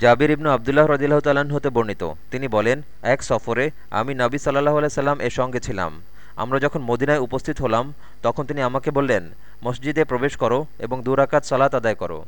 জাবির ইবনু আবদুল্লাহ রদিল্লাহ তাল্লাহ্ন হতে বর্ণিত। তিনি বলেন, এক সফরে আমি নবী সাল্লাহ আলাইসাল্লাম এর সঙ্গে ছিলাম। আমরা যখন মদিনায় উপস্থিত হলাম, তখন তিনি আমাকে বললেন, মসজিদে প্রবেশ করো এবং দুরাকাত সালাত আদায় করো।